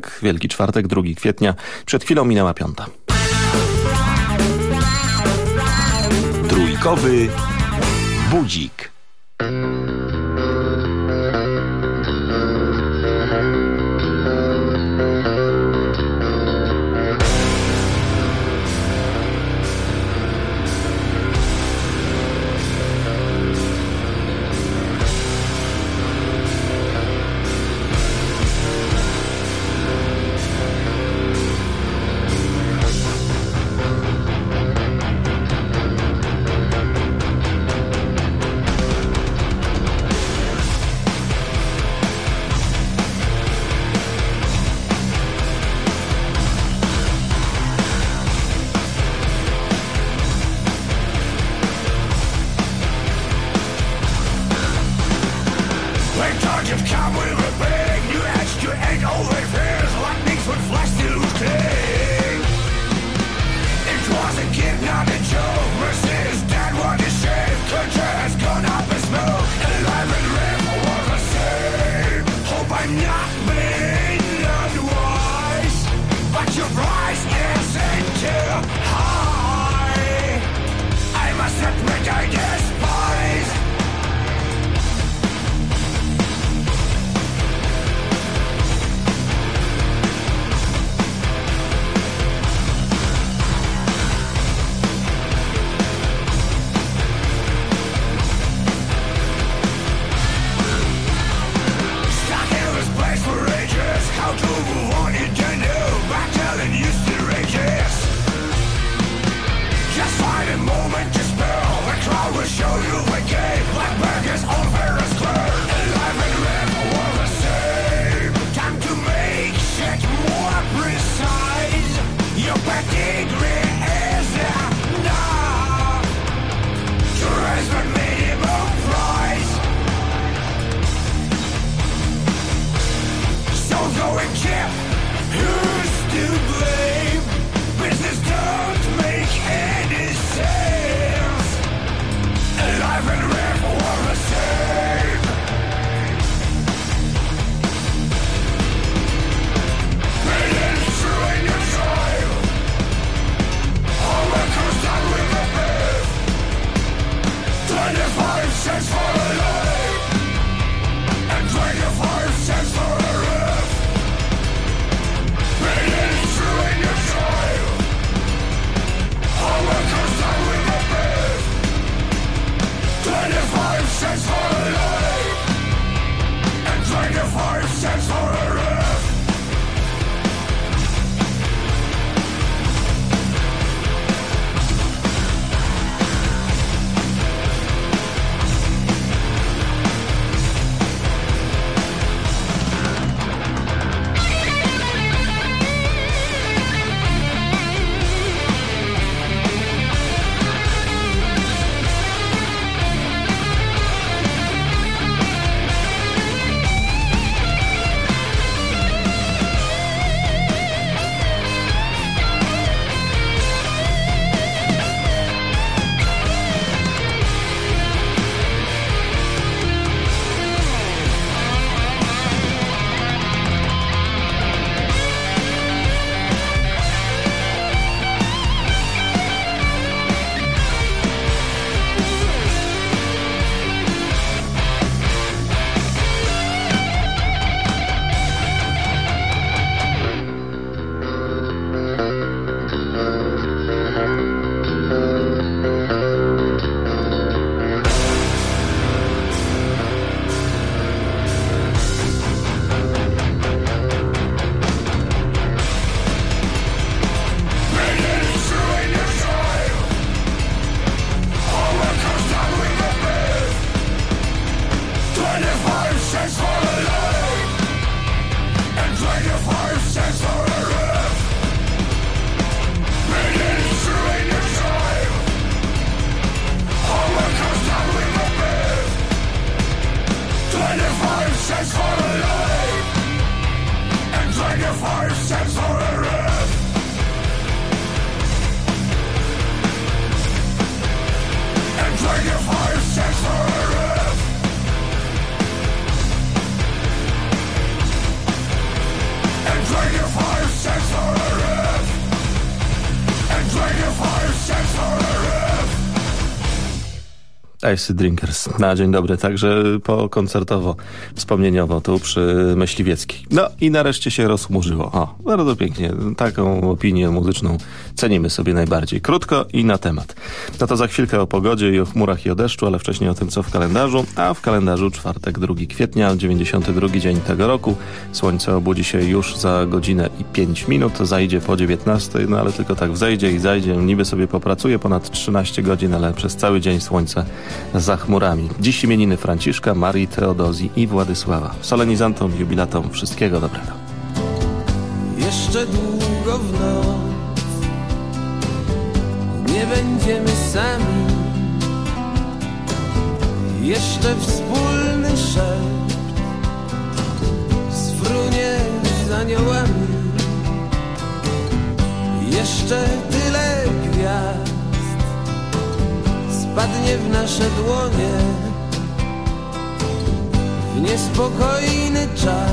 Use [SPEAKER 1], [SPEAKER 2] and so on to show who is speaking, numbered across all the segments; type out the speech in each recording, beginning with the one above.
[SPEAKER 1] czwartek, Wielki Czwartek, 2 kwietnia. Przed chwilą minęła piąta.
[SPEAKER 2] Trójkowy budzik.
[SPEAKER 1] Icy Drinkers. Na dzień dobry, także po koncertowo, wspomnieniowo tu przy Myśliwieckiej. No i nareszcie się rozchmurzyło. O, bardzo pięknie. Taką opinię muzyczną cenimy sobie najbardziej. Krótko i na temat. No to za chwilkę o pogodzie i o chmurach i o deszczu, ale wcześniej o tym, co w kalendarzu. A w kalendarzu czwartek, 2 kwietnia, 92 dzień tego roku. Słońce obudzi się już za godzinę i 5 minut. Zajdzie po 19, no ale tylko tak wzejdzie i zajdzie. Niby sobie popracuje ponad 13 godzin, ale przez cały dzień słońce za chmurami. Dziś imieniny Franciszka, Marii, Teodozji i Władysława. Solenizantom, jubilatom wszystkiego dobrego.
[SPEAKER 3] Jeszcze długo w noc nie będziemy sami. Jeszcze wspólny szept sfrunie z aniołami. Jeszcze tyle gwiazd spadnie w nasze dłonie w niespokojny czas.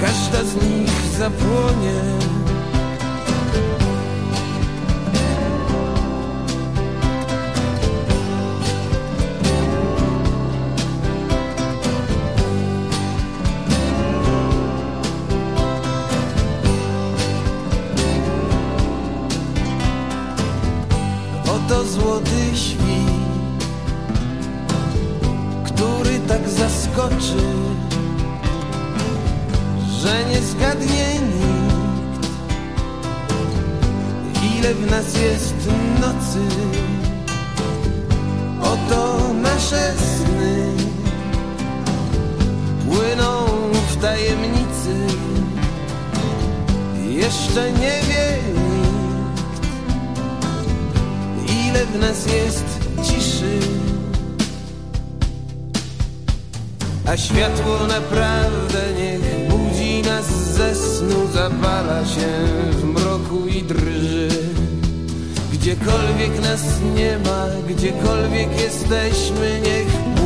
[SPEAKER 3] Każda z nich zapłonie. Który tak zaskoczy, że nie zgadnie nikt, ile w nas jest nocy. Oto nasze sny płyną w tajemnicy, jeszcze nie wie ile w nas jest ciszy. A światło naprawdę niech budzi nas ze snu, zapala się w mroku i drży. Gdziekolwiek nas nie ma, gdziekolwiek jesteśmy, niech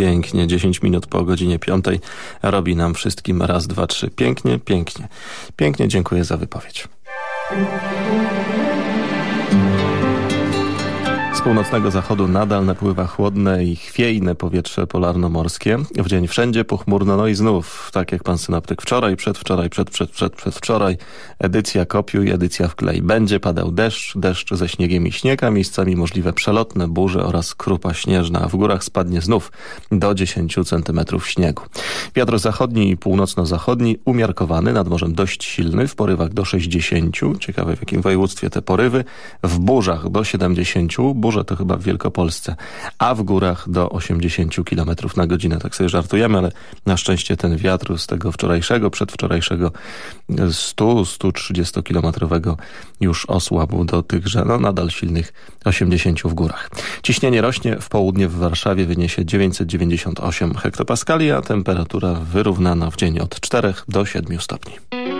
[SPEAKER 1] pięknie. 10 minut po godzinie piątej robi nam wszystkim raz, dwa, trzy. Pięknie, pięknie. Pięknie dziękuję za wypowiedź. Północnego zachodu nadal napływa chłodne i chwiejne powietrze polarno-morskie. W dzień wszędzie pochmurno, no i znów, tak jak pan synoptyk wczoraj, przedwczoraj, przed, przed, przed, przedwczoraj, edycja kopiuj, edycja wklej. Będzie padał deszcz, deszcz ze śniegiem i śnieg, a miejscami możliwe przelotne burze oraz krupa śnieżna, w górach spadnie znów do 10 cm śniegu. Wiatr zachodni i północno-zachodni umiarkowany, nad morzem dość silny, w porywach do 60, ciekawe w jakim województwie te porywy, w burzach do 70, burze to chyba w Wielkopolsce, a w górach do 80 km na godzinę. Tak sobie żartujemy, ale na szczęście ten wiatr z tego wczorajszego, przedwczorajszego 100-130 kilometrowego już osłabł do tychże, no nadal silnych 80 w górach. Ciśnienie rośnie, w południe w Warszawie wyniesie 998 hektopaskali, a temperatura wyrównana w dzień od 4 do 7 stopni.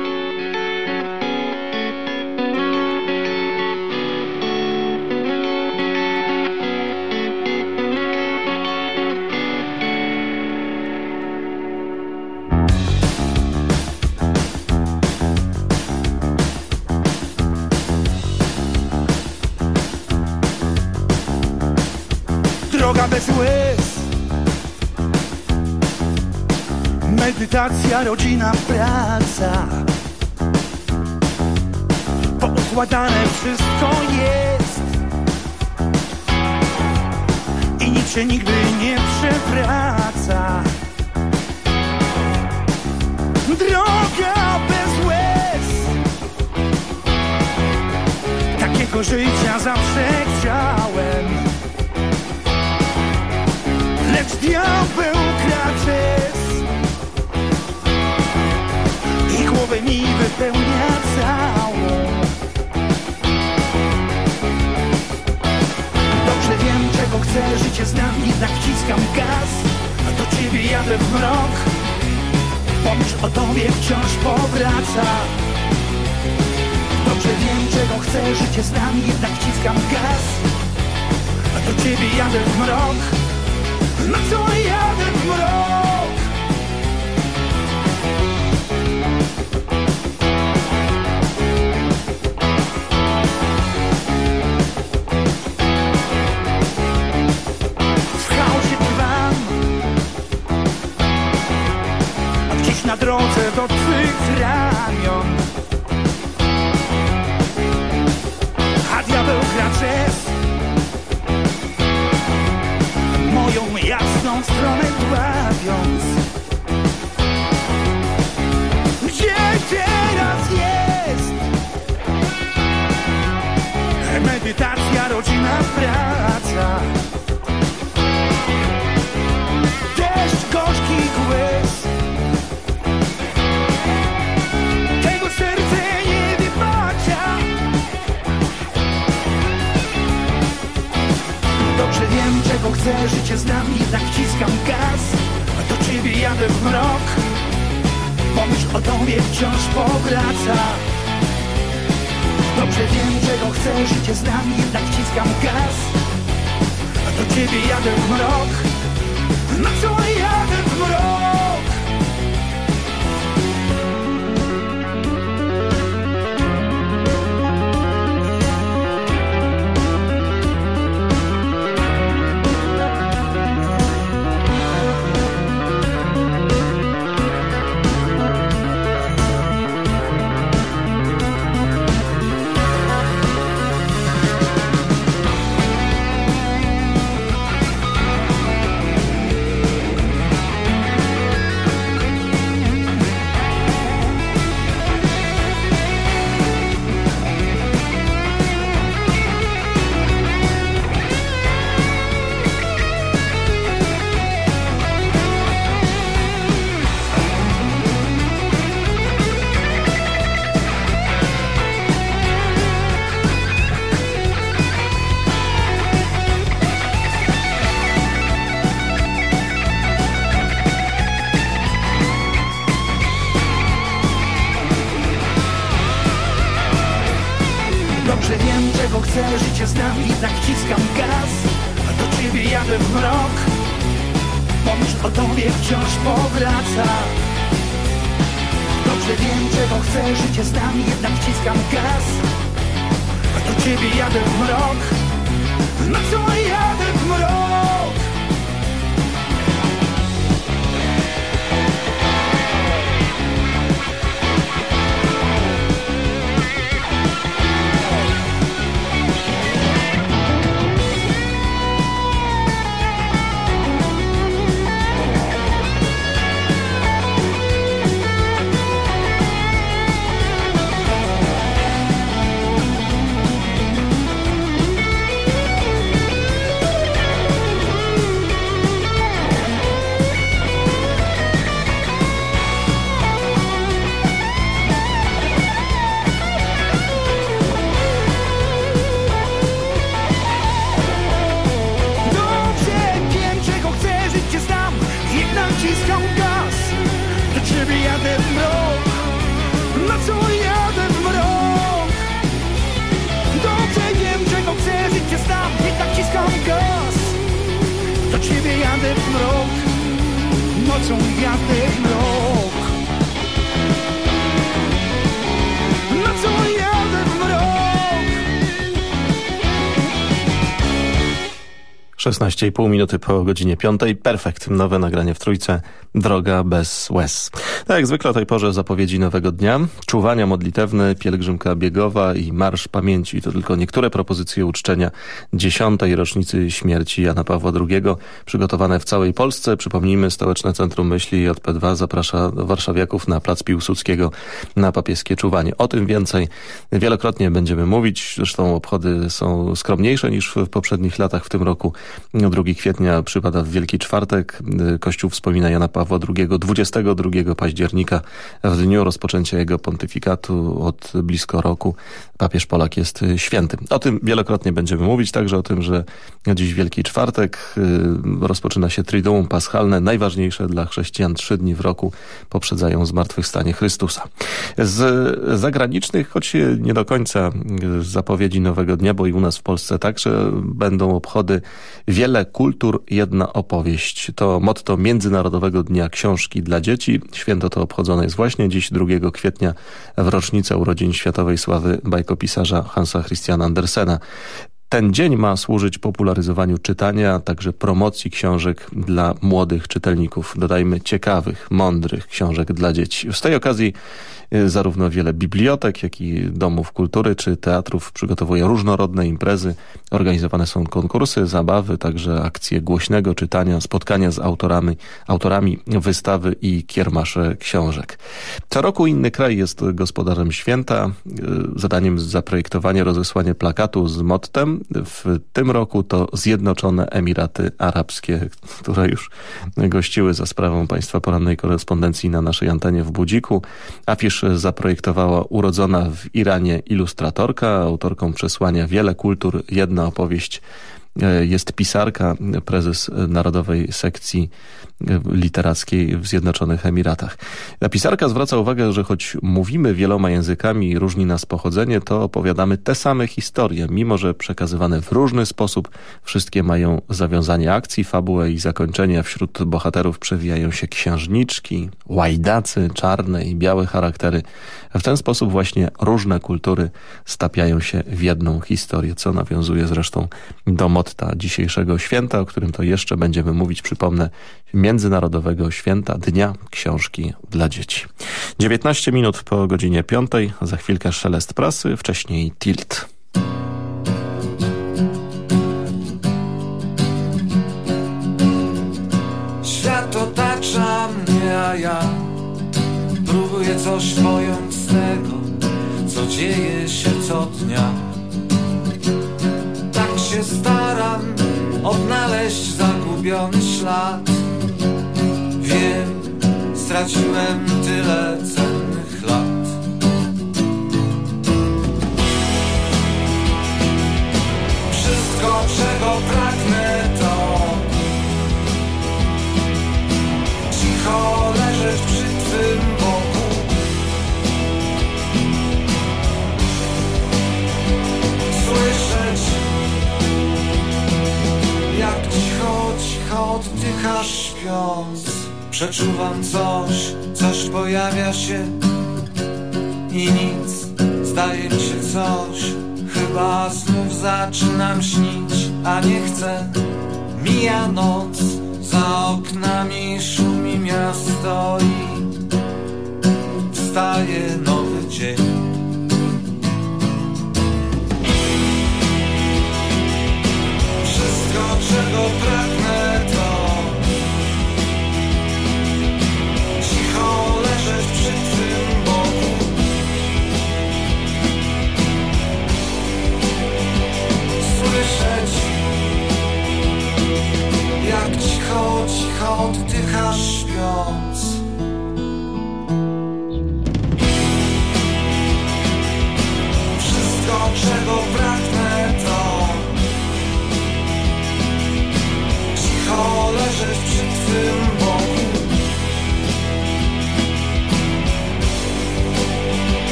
[SPEAKER 4] Medytacja, rodzina, praca. Poukładane wszystko jest. I nic się nigdy nie przewraca. Droga bez łez. Takiego życia zawsze chciałem Lecz diabeł kracze głowę mi wypełnia całą. Dobrze wiem, czego chcę, życie znam, jednak wciskam gaz. A do ciebie jadę w mrok. Pomyśl o tobie wciąż powraca. Dobrze wiem, czego chcę, życie znam, jednak wciskam gaz. A do ciebie jadę w mrok Na co jadę w mrok na drodze do Twych ramion. A diabeł kraczes jasną stronę dławiąc Gdzie teraz jest Medytacja, rodzina, praca chcę, życie znam jednak wciskam gaz A do ciebie jadę w mrok. Pomyśl o tobie wciąż powraca. Dobrze wiem czego chcę, życie znam jednak wciskam gaz A do ciebie jadę w mrok. Na co Naciskam gaz, do ciebie jadę w mrok. Pomyśl o tobie wciąż powraca Dobrze wiem, czego chcę, życie z nami, jednak wciskam gaz Do ciebie jadę w mrok. Nocą jadę w mrok? so we got un viaggio
[SPEAKER 1] 16,5 minuty po godzinie 5. Perfekt. Nowe nagranie w trójce. Droga bez łez. Tak jak zwykle o tej porze zapowiedzi nowego dnia. Czuwania modlitewne, pielgrzymka biegowa i Marsz Pamięci. To tylko niektóre propozycje uczczenia dziesiątej rocznicy śmierci Jana Pawła II. Przygotowane w całej Polsce. Przypomnijmy, Stołeczne Centrum Myśli JP2 zaprasza warszawiaków na Plac Piłsudskiego na papieskie czuwanie. O tym więcej wielokrotnie będziemy mówić. Zresztą obchody są skromniejsze niż w poprzednich latach. W tym roku 2 kwietnia przypada w Wielki Czwartek. Kościół wspomina Jana Pawła II 22 października w dniu rozpoczęcia jego pontyfikatu od blisko roku. Papież Polak jest święty. O tym wielokrotnie będziemy mówić, także o tym, że dziś Wielki Czwartek y, rozpoczyna się Triduum Paschalne, najważniejsze dla chrześcijan trzy dni w roku poprzedzają zmartwychwstanie Chrystusa. Z zagranicznych, choć nie do końca zapowiedzi nowego dnia, bo i u nas w Polsce także będą obchody Wiele kultur, jedna opowieść. To motto Międzynarodowego Dnia Książki dla Dzieci. Święto to obchodzone jest właśnie dziś 2 kwietnia w rocznicę urodzin światowej sławy bajkopisarza Hansa Christiana Andersena. Ten dzień ma służyć popularyzowaniu czytania, a także promocji książek dla młodych czytelników. Dodajmy ciekawych, mądrych książek dla dzieci. Z tej okazji zarówno wiele bibliotek, jak i domów kultury czy teatrów przygotowuje różnorodne imprezy. Organizowane są konkursy, zabawy, także akcje głośnego czytania, spotkania z autorami, autorami wystawy i kiermasze książek. Co roku inny kraj jest gospodarzem święta. Y, zadaniem zaprojektowanie, rozesłanie plakatu z mottem. W tym roku to Zjednoczone Emiraty Arabskie, które już gościły za sprawą Państwa porannej korespondencji na naszej antenie w Budziku. Afisz zaprojektowała urodzona w Iranie ilustratorka, autorką przesłania Wiele kultur, jedna opowieść jest pisarka, prezes Narodowej Sekcji Literackiej w Zjednoczonych Emiratach. Ta pisarka zwraca uwagę, że choć mówimy wieloma językami i różni nas pochodzenie, to opowiadamy te same historie, mimo że przekazywane w różny sposób. Wszystkie mają zawiązanie akcji, fabułę i zakończenie. Wśród bohaterów przewijają się księżniczki, łajdacy, czarne i białe charaktery. W ten sposób właśnie różne kultury stapiają się w jedną historię, co nawiązuje zresztą do motta dzisiejszego święta, o którym to jeszcze będziemy mówić, przypomnę, Międzynarodowego Święta Dnia Książki dla Dzieci. 19 minut po godzinie 5, za chwilkę szelest prasy, wcześniej tilt.
[SPEAKER 5] Świat otacza mnie, a ja próbuję coś pojąć z tego, co dzieje się co dnia się staram odnaleźć zagubiony ślad. Wiem, straciłem tyle cennych lat. Wszystko, czego pragnę to Cicho cicho, oddychasz śpiąc. Przeczuwam coś, coś pojawia się. I nic, zdaje mi się coś. Chyba znów zaczynam śnić a nie chcę. Mija noc, za oknami szumi miasto i wstaje nowy dzień. Wszystko czego pragnę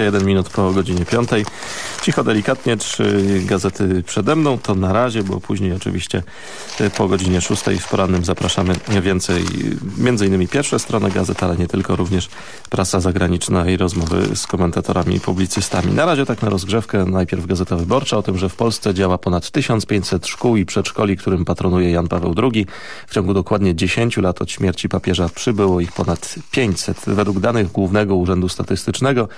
[SPEAKER 1] 21 minut po godzinie 5. Cicho, delikatnie, trzy gazety przede mną. To na razie, bo później oczywiście y, po godzinie 6 w porannym zapraszamy więcej. Między innymi pierwsze strony gazet, ale nie tylko, również prasa zagraniczna i rozmowy z komentatorami i publicystami. Na razie tak na rozgrzewkę. Najpierw Gazeta Wyborcza o tym, że w Polsce działa ponad 1500 szkół i przedszkoli, którym patronuje Jan Paweł II. W ciągu dokładnie 10 lat od śmierci papieża przybyło ich ponad 500. Według danych Głównego Urzędu Statystycznego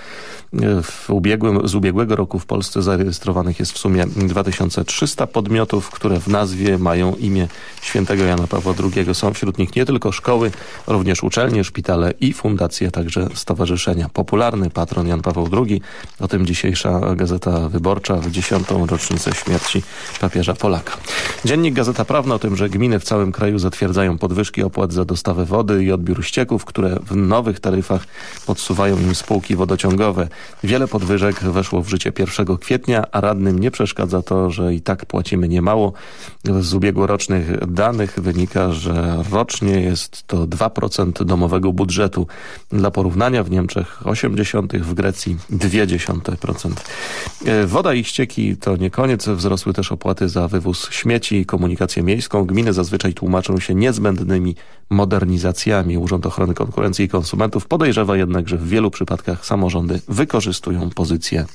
[SPEAKER 1] w ubiegłym, z ubiegłego roku w Polsce zarejestrowanych jest w sumie 2300 podmiotów, które w nazwie mają imię świętego Jana Pawła II. Są wśród nich nie tylko szkoły, również uczelnie, szpitale i fundacje, także stowarzyszenia. Popularny patron Jan Paweł II, o tym dzisiejsza Gazeta Wyborcza w dziesiątą rocznicę śmierci papieża Polaka. Dziennik Gazeta Prawna o tym, że gminy w całym kraju zatwierdzają podwyżki opłat za dostawę wody i odbiór ścieków, które w nowych taryfach podsuwają im spółki wodociągowe. Wiele podwyżek weszło w życie 1 kwietnia, a radnym nie przeszkadza to, że i tak płacimy niemało. Z ubiegłorocznych danych wynika, że rocznie jest to 2% domowego budżetu. Dla porównania w Niemczech 80, w Grecji 0,2%. Woda i ścieki to nie koniec. Wzrosły też opłaty za wywóz śmieci i komunikację miejską. Gminy zazwyczaj tłumaczą się niezbędnymi modernizacjami. Urząd Ochrony Konkurencji i Konsumentów podejrzewa jednak, że w wielu przypadkach samorządy wykorzystują pozycję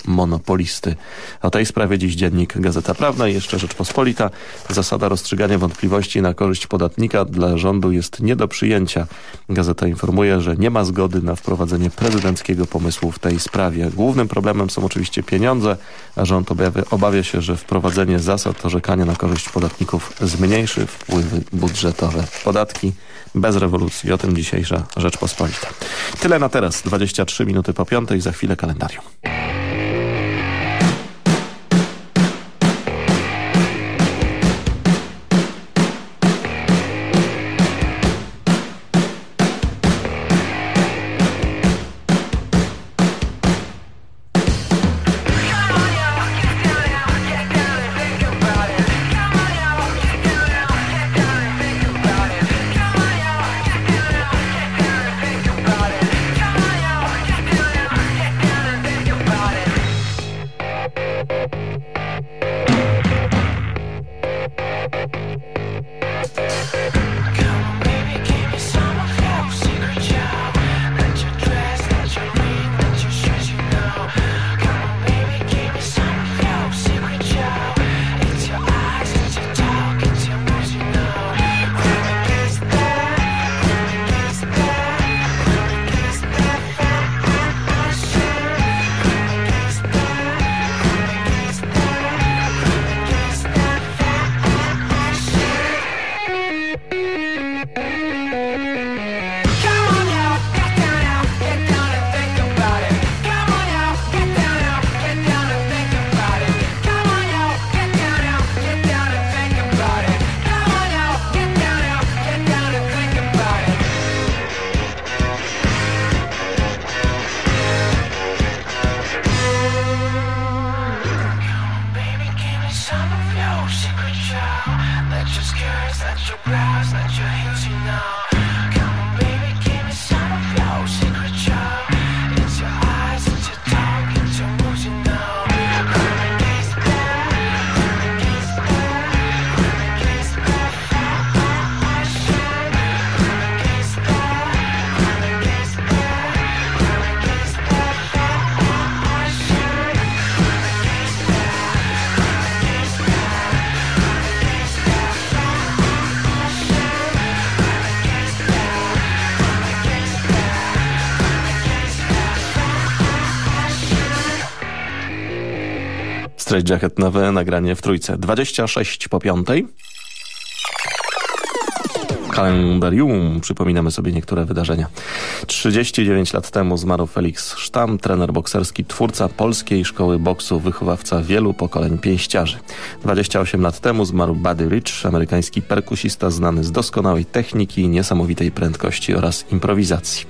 [SPEAKER 1] monopolisty. O tej sprawie dziś dziennik Gazeta Prawna i jeszcze Rzeczpospolita. Zasada rozstrzygania wątpliwości na korzyść podatnika dla rządu jest nie do przyjęcia. Gazeta informuje, że nie ma zgody na wprowadzenie prezydenckiego pomysłu w tej sprawie. Głównym problemem są oczywiście pieniądze, a rząd obawia, obawia się, że wprowadzenie zasad orzekania na korzyść podatników zmniejszy wpływy budżetowe. Podatki bez rewolucji. O tym dzisiejsza Rzeczpospolita. Tyle na teraz. 23 minuty po piątej. Za chwilę kalendarium. Jacket nagranie w trójce. 26 po piątej kalendarium przypominamy sobie niektóre wydarzenia. 39 lat temu zmarł Felix Sztam, trener bokserski, twórca polskiej szkoły boksu, wychowawca wielu pokoleń pięściarzy. 28 lat temu zmarł Buddy Rich, amerykański perkusista znany z doskonałej techniki, niesamowitej prędkości oraz improwizacji.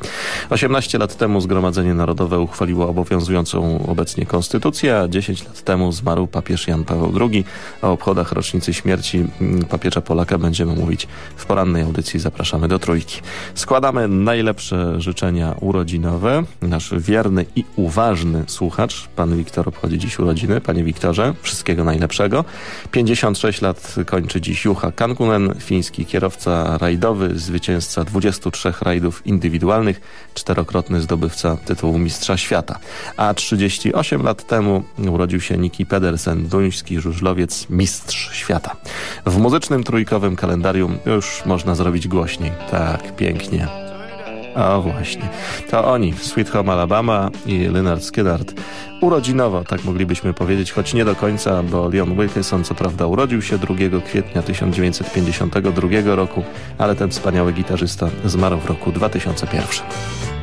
[SPEAKER 1] 18 lat temu Zgromadzenie Narodowe uchwaliło obowiązującą obecnie konstytucję, a 10 lat temu zmarł papież Jan Paweł II. O obchodach rocznicy śmierci papieża Polaka będziemy mówić w porannej audycji zapraszamy do Trójki. Składamy najlepsze życzenia urodzinowe. Nasz wierny i uważny słuchacz, pan Wiktor obchodzi dziś urodziny. Panie Wiktorze, wszystkiego najlepszego. 56 lat kończy dziś Juha Kankunen, fiński kierowca rajdowy, zwycięzca 23 rajdów indywidualnych, czterokrotny zdobywca tytułu Mistrza Świata. A 38 lat temu urodził się Niki Pedersen, duński żużlowiec, mistrz świata. W muzycznym trójkowym kalendarium już można zrobić głośniej. Tak, pięknie. O właśnie. To oni, Sweet Home Alabama i Leonard Skidard. Urodzinowo, tak moglibyśmy powiedzieć, choć nie do końca, bo Leon Wilkinson co prawda urodził się 2 kwietnia 1952 roku, ale ten wspaniały gitarzysta zmarł w roku 2001.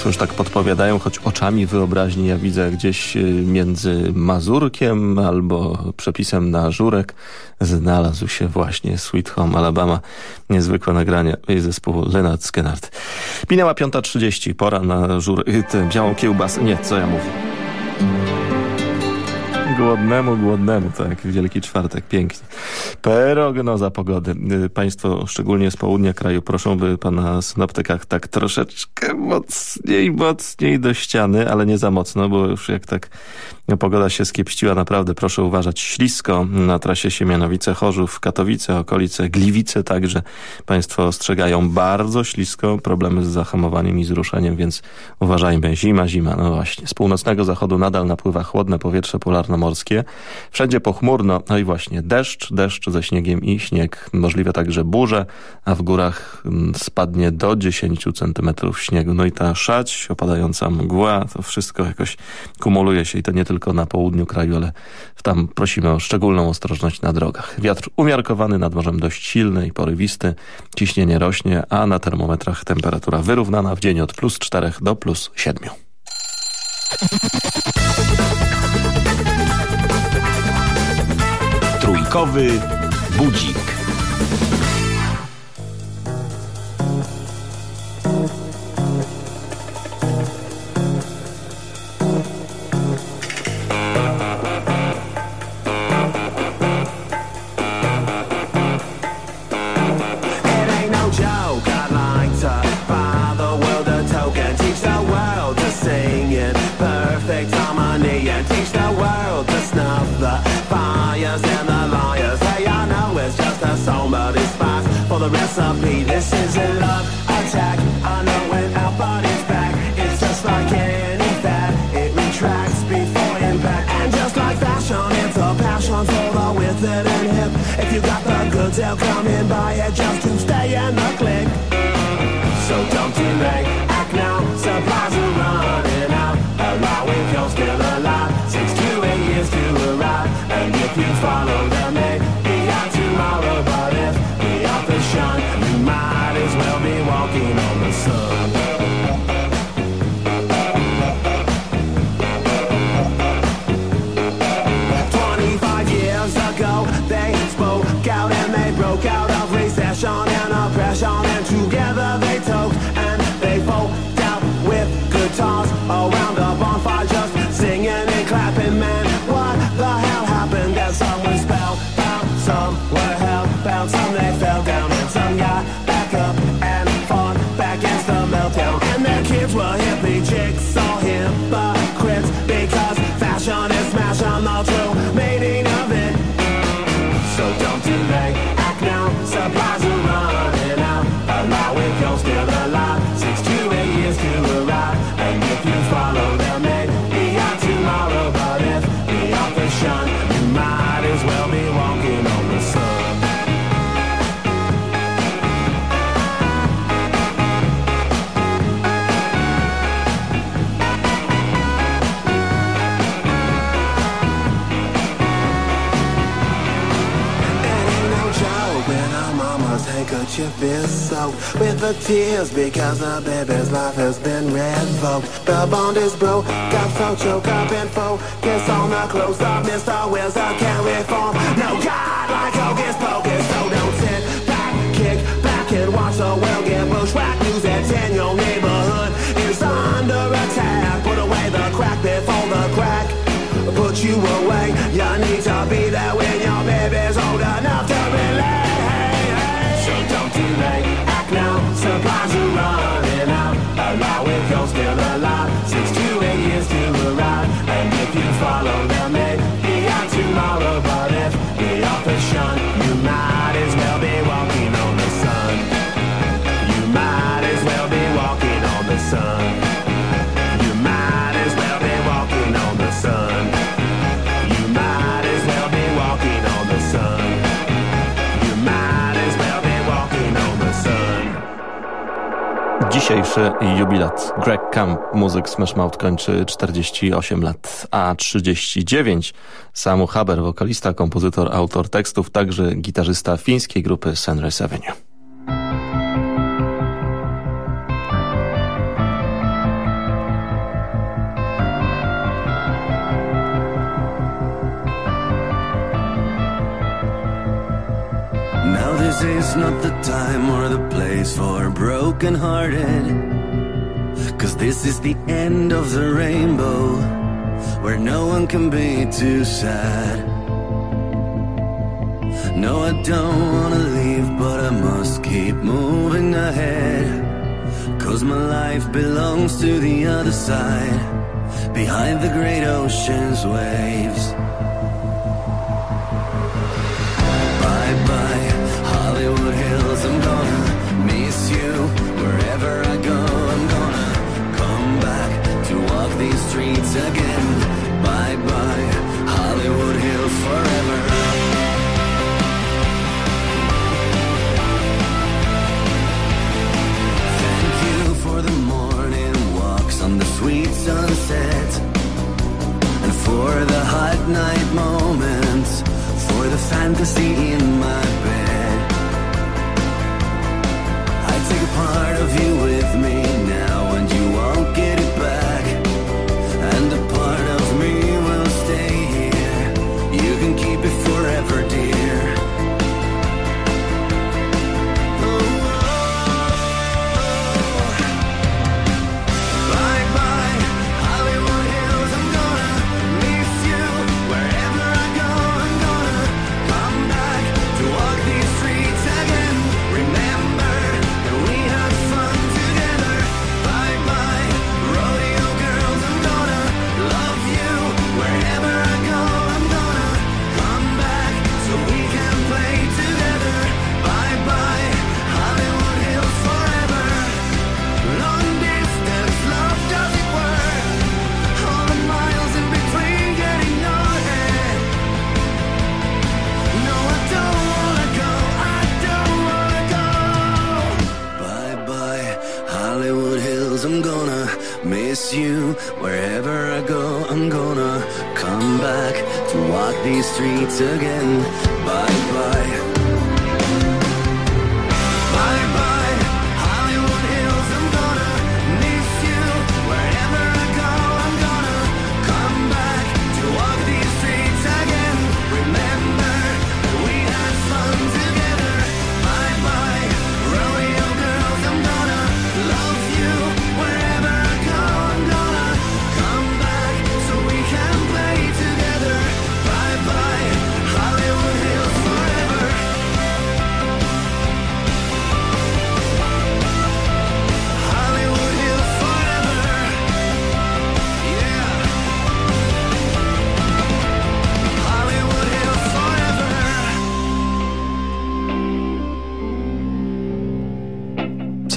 [SPEAKER 1] Państwo już tak podpowiadają, choć oczami wyobraźni ja widzę gdzieś y, między Mazurkiem albo przepisem na Żurek znalazł się właśnie Sweet Home Alabama. Niezwykłe nagranie jej zespołu Leonard Skennard. Minęła 5.30, pora na żurek, y, białą kiełbasę. Nie, co ja mówię? Głodnemu, głodnemu, tak, Wielki Czwartek, pięknie. Prognoza pogody. Y, państwo, szczególnie z południa kraju, proszą, by pana synoptykach tak troszeczkę mocniej, mocniej do ściany, ale nie za mocno, bo już jak tak pogoda się skiepściła, naprawdę proszę uważać ślisko na trasie Siemianowice-Chorzów, Katowice, okolice, Gliwice także. Państwo ostrzegają bardzo ślisko, problemy z zahamowaniem i z ruszeniem, więc uważajmy. Zima, zima, no właśnie. Z północnego zachodu nadal napływa chłodne powietrze polarno-morskie. Wszędzie pochmurno, no i właśnie deszcz, deszcz ze śniegiem i śnieg. Możliwe także burze, a w górach mm, spadnie do 10 centymetrów śniegu. No i ta szać, opadająca mgła, to wszystko jakoś kumuluje się i to nie tylko na południu kraju, ale tam prosimy o szczególną ostrożność na drogach. Wiatr umiarkowany, nad morzem dość silny i porywisty, ciśnienie rośnie, a na termometrach temperatura wyrównana w dzień od plus 4 do plus 7.
[SPEAKER 2] Trójkowy budzik.
[SPEAKER 6] This is a love attack. I know when our body's back, it's just like any fat. It retracts before impact. And just like fashion, it's a passion for the withered and hip. If you got the goods, they'll come in buy it just to stay in the click. So don't delay, act now. Supplies are running out. Allow if you're still alive. Six to eight years to arrive. And if you follow handkerchief is soaked with the tears because the baby's life has been revoked. The bond is broke, got so choke up and focus on the close up. Mr. Wills, I can't reform. No God like Hocus Pocus, so don't sit back, kick back and watch the world get bushwhacked. News that's in your neighborhood is under attack. Put away the crack before the crack. Put you away, you need to be there when your baby's old enough to relax. Supplies are running out. Still alive. Six to eight years to arrive.
[SPEAKER 1] Dzisiejszy jubilat. Greg Camp, muzyk Smash Mouth kończy 48 lat, a 39 Samu Haber, wokalista, kompozytor, autor tekstów, także gitarzysta fińskiej grupy Sunrise Avenue.
[SPEAKER 2] Is not the time or the place for broken hearted. Cause this is the end of the rainbow, where no one can be too sad. No, I don't wanna leave, but I must keep moving ahead. Cause my life belongs to the other side, behind the great ocean's waves. Wherever I go. I'm gonna come back to walk these streets again. Bye bye, Hollywood Hills forever. Thank you for the morning walks on the sweet sunset. And for the hot night moments, for the fantasy in my bed. have you with me.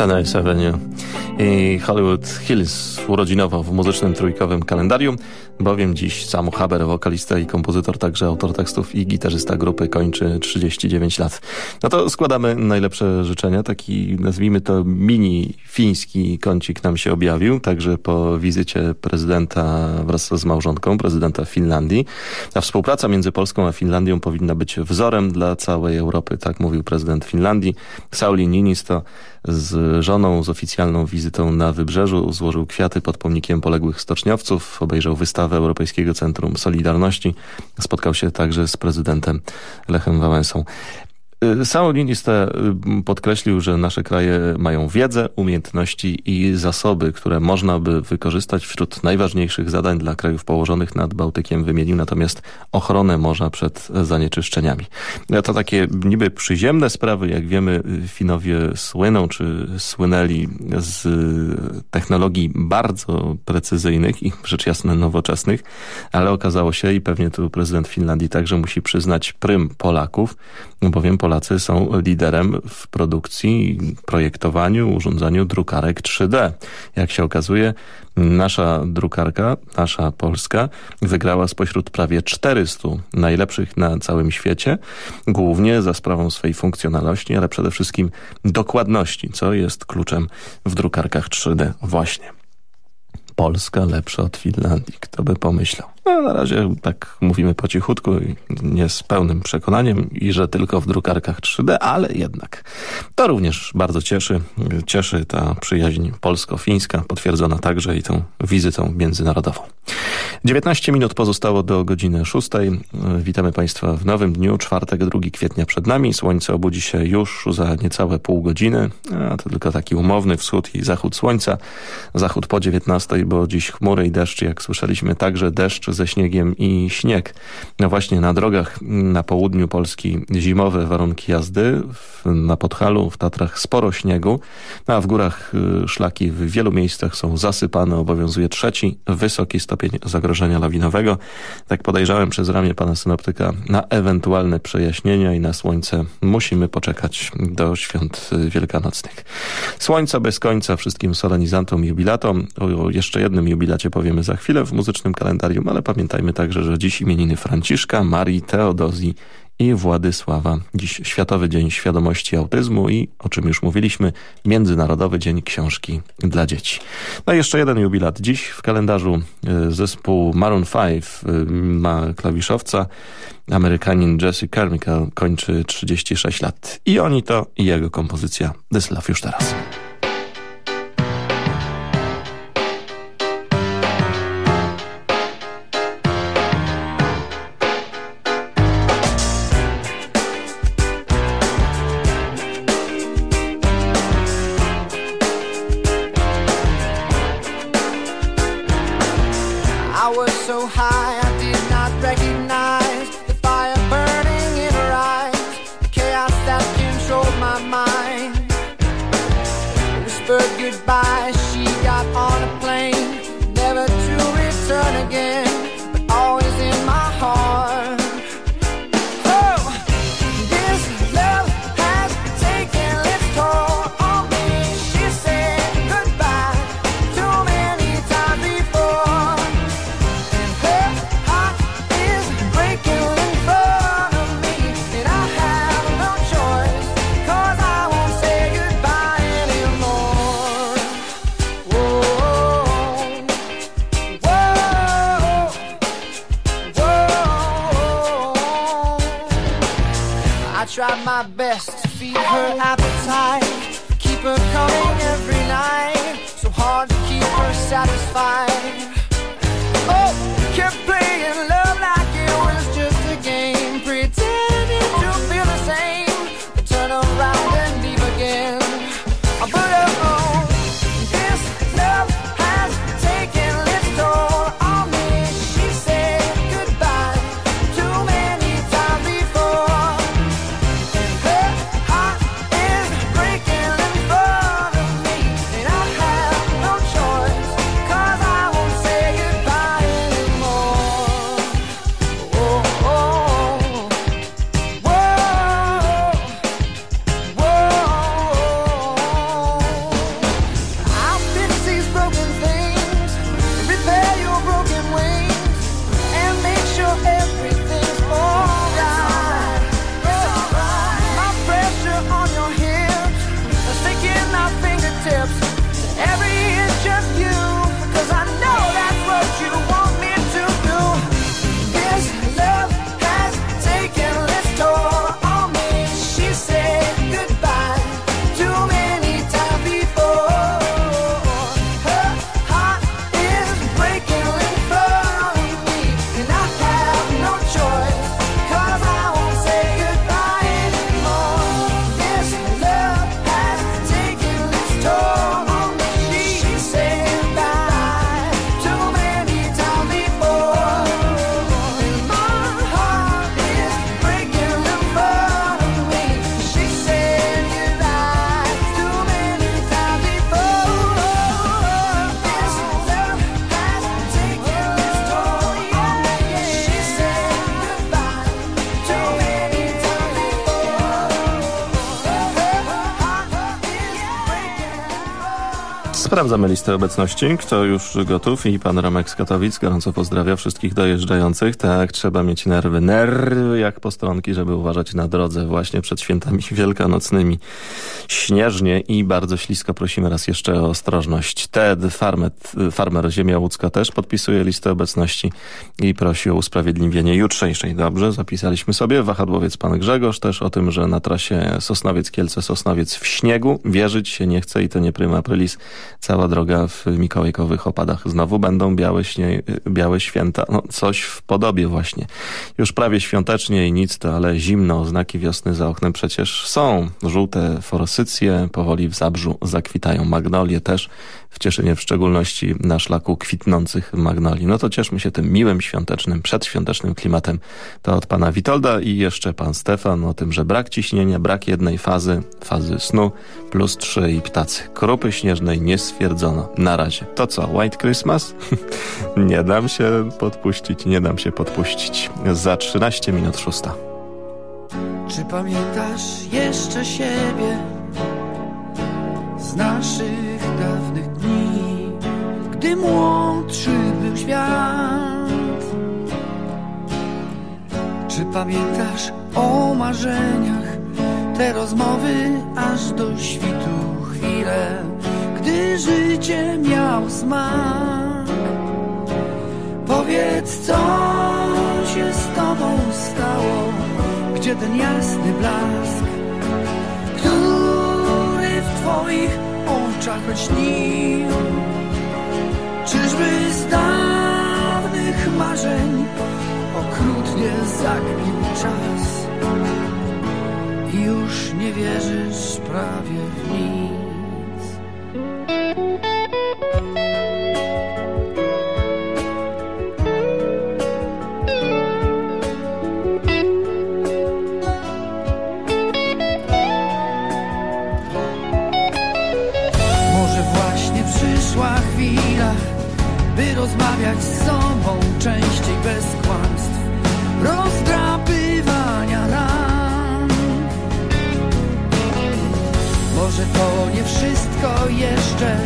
[SPEAKER 1] Sunrise Avenue i Hollywood Hills urodzinowo w muzycznym trójkowym kalendarium, bowiem dziś Sam Haber, wokalista i kompozytor, także autor tekstów i gitarzysta grupy kończy 39 lat. No to składamy najlepsze życzenia. Taki, nazwijmy to mini fiński kącik nam się objawił, także po wizycie prezydenta wraz z małżonką, prezydenta Finlandii. A współpraca między Polską a Finlandią powinna być wzorem dla całej Europy, tak mówił prezydent Finlandii. Sauli Niinisto z żoną z oficjalną wizytą na Wybrzeżu złożył kwiaty pod pomnikiem poległych stoczniowców, obejrzał wystawę Europejskiego Centrum Solidarności, spotkał się także z prezydentem Lechem Wałęsą. Saul Niiniste podkreślił, że nasze kraje mają wiedzę, umiejętności i zasoby, które można by wykorzystać wśród najważniejszych zadań dla krajów położonych nad Bałtykiem. Wymienił natomiast ochronę morza przed zanieczyszczeniami. To takie niby przyziemne sprawy, jak wiemy Finowie słyną, czy słynęli z technologii bardzo precyzyjnych i rzecz jasna nowoczesnych, ale okazało się i pewnie tu prezydent Finlandii także musi przyznać prym Polaków, bowiem Polacy są liderem w produkcji, projektowaniu, urządzaniu drukarek 3D. Jak się okazuje, nasza drukarka, nasza polska, wygrała spośród prawie 400 najlepszych na całym świecie, głównie za sprawą swojej funkcjonalności, ale przede wszystkim dokładności, co jest kluczem w drukarkach 3D. Właśnie. Polska lepsza od Finlandii, kto by pomyślał. No, na razie tak mówimy po cichutku nie z pełnym przekonaniem i że tylko w drukarkach 3D, ale jednak. To również bardzo cieszy. Cieszy ta przyjaźń polsko-fińska, potwierdzona także i tą wizytą międzynarodową. 19 minut pozostało do godziny 6. Witamy Państwa w nowym dniu, czwartek, 2 kwietnia przed nami. Słońce obudzi się już za niecałe pół godziny, a to tylko taki umowny wschód i zachód słońca. Zachód po 19, bo dziś chmury i deszcz, jak słyszeliśmy, także deszcz ze śniegiem i śnieg. No właśnie na drogach na południu Polski zimowe warunki jazdy, na Podhalu, w Tatrach sporo śniegu, no a w górach y, szlaki w wielu miejscach są zasypane, obowiązuje trzeci, wysoki stopień zagrożenia lawinowego. Tak podejrzałem przez ramię pana synoptyka na ewentualne przejaśnienia i na słońce musimy poczekać do świąt y, wielkanocnych. Słońca bez końca wszystkim solenizantom, jubilatom. O jeszcze jednym jubilacie powiemy za chwilę w muzycznym kalendarium, ale pamiętajmy także, że dziś imieniny Franciszka, Marii, Teodozji i Władysława. Dziś Światowy Dzień Świadomości Autyzmu i, o czym już mówiliśmy, Międzynarodowy Dzień Książki dla Dzieci. No i jeszcze jeden jubilat. Dziś w kalendarzu y, zespół Maroon 5 y, ma klawiszowca. Amerykanin Jesse Carmichael kończy 36 lat. I oni to i jego kompozycja This Love już teraz. Sprawdzamy listę obecności. Kto już gotów? I pan Romek z Katowic gorąco pozdrawia wszystkich dojeżdżających. Tak, trzeba mieć nerwy. Nerwy jak postronki, żeby uważać na drodze właśnie przed świętami wielkanocnymi. Śnieżnie i bardzo ślisko prosimy raz jeszcze o ostrożność. Ted Farmet, farmer Ziemia Łódzka też podpisuje listę obecności i prosi o usprawiedliwienie jutrzejszej. Dobrze, zapisaliśmy sobie. Wahadłowiec pan Grzegorz też o tym, że na trasie Sosnowiec-Kielce, Sosnowiec w śniegu. Wierzyć się nie chce i to nie prima aprilis. Cała droga w mikołajkowych opadach. Znowu będą białe, śnie, białe święta. No, coś w podobie właśnie. Już prawie świątecznie i nic to, ale zimno. Znaki wiosny za oknem przecież są. Żółte forosycje, powoli w Zabrzu zakwitają magnolie też. W Cieszynie w szczególności na szlaku kwitnących magnolii. No to cieszmy się tym miłym, świątecznym, przedświątecznym klimatem. To od pana Witolda i jeszcze pan Stefan o tym, że brak ciśnienia, brak jednej fazy, fazy snu, plus trzy i ptacy. Krupy śnieżnej nie stwierdzono. Na razie. To co, White Christmas? nie dam się podpuścić, nie dam się podpuścić. Za 13 minut szósta.
[SPEAKER 7] Czy pamiętasz jeszcze siebie z naszych dawnych dni, gdy młodszy był świat? Czy pamiętasz o marzeniach, te rozmowy aż do świtu chwile, gdy życie miał smak? Powiedz, co się z tobą stało? Gdzie ten jasny blask, który w twoich oczach lśnił? Czyżby z dawnych marzeń okrutnie zakpił czas i już nie wierzysz prawie w nic? Częściej bez kłamstw, rozdrapywania ran. Może to nie wszystko jeszcze,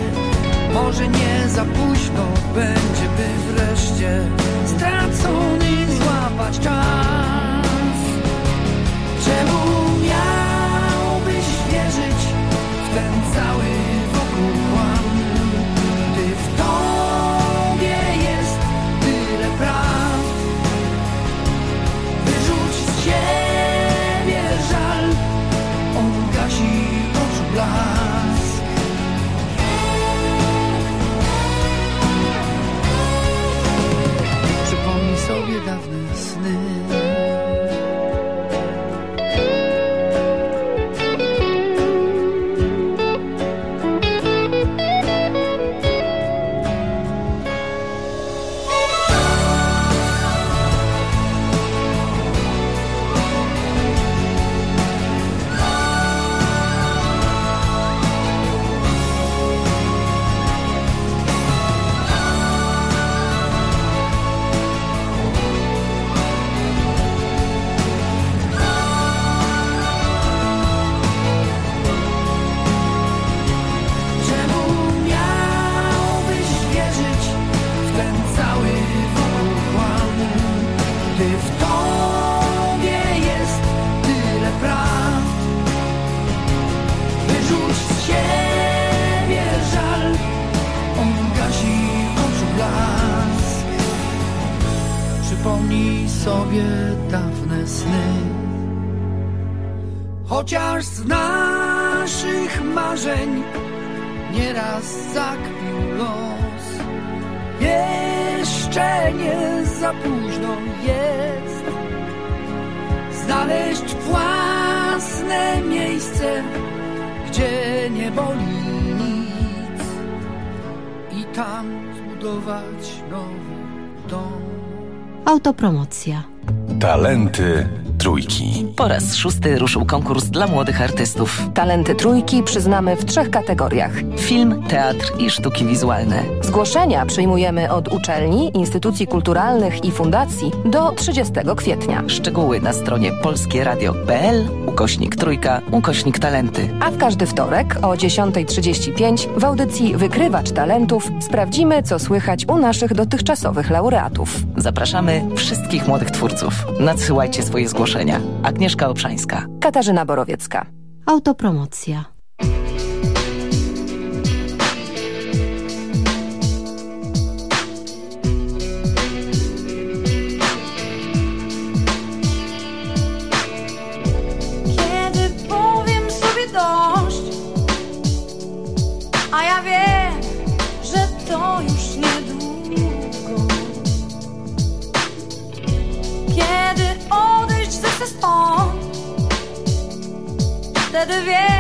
[SPEAKER 7] może nie za późno będzie, by wreszcie stracony złapać czas. Czemu miałbyś wierzyć w ten cały dawne sny.
[SPEAKER 2] Talenty Trójki.
[SPEAKER 8] Po raz szósty ruszył konkurs dla młodych artystów.
[SPEAKER 9] Talenty trójki przyznamy w trzech kategoriach.
[SPEAKER 8] Film, teatr i sztuki wizualne.
[SPEAKER 9] Zgłoszenia przyjmujemy od uczelni, instytucji kulturalnych i fundacji do 30 kwietnia.
[SPEAKER 8] Szczegóły na stronie polskieradio.pl, ukośnik trójka, ukośnik talenty.
[SPEAKER 9] A w każdy wtorek o 10.35 w audycji Wykrywacz Talentów sprawdzimy, co słychać u naszych dotychczasowych laureatów.
[SPEAKER 8] Zapraszamy wszystkich młodych twórców. Nadsyłajcie swoje zgłoszenia. Agnieszka Obszańska.
[SPEAKER 9] Katarzyna Borowiecka.
[SPEAKER 10] Autopromocja.
[SPEAKER 11] Wtedy wiem, że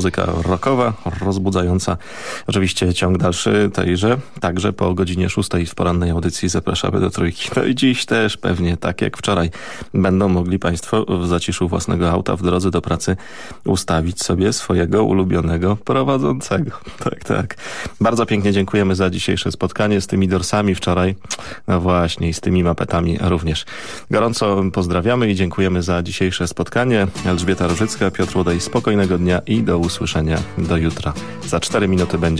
[SPEAKER 1] muzyka rockowa, rozbudzająca. Oczywiście ciąg dalszy tejże, także po godzinie 6 w porannej audycji zapraszamy do Trójki. No i dziś też pewnie, tak jak wczoraj, będą mogli Państwo w zaciszu własnego auta w drodze do pracy ustawić sobie swojego ulubionego prowadzącego. Tak, tak. Bardzo pięknie dziękujemy za dzisiejsze spotkanie z tymi dorsami wczoraj. No właśnie, i z tymi mapetami również. Gorąco pozdrawiamy i dziękujemy za dzisiejsze spotkanie. Elżbieta Różycka, Piotr Łodej, spokojnego dnia i do usłyszenia do jutra. Za 4 minuty będzie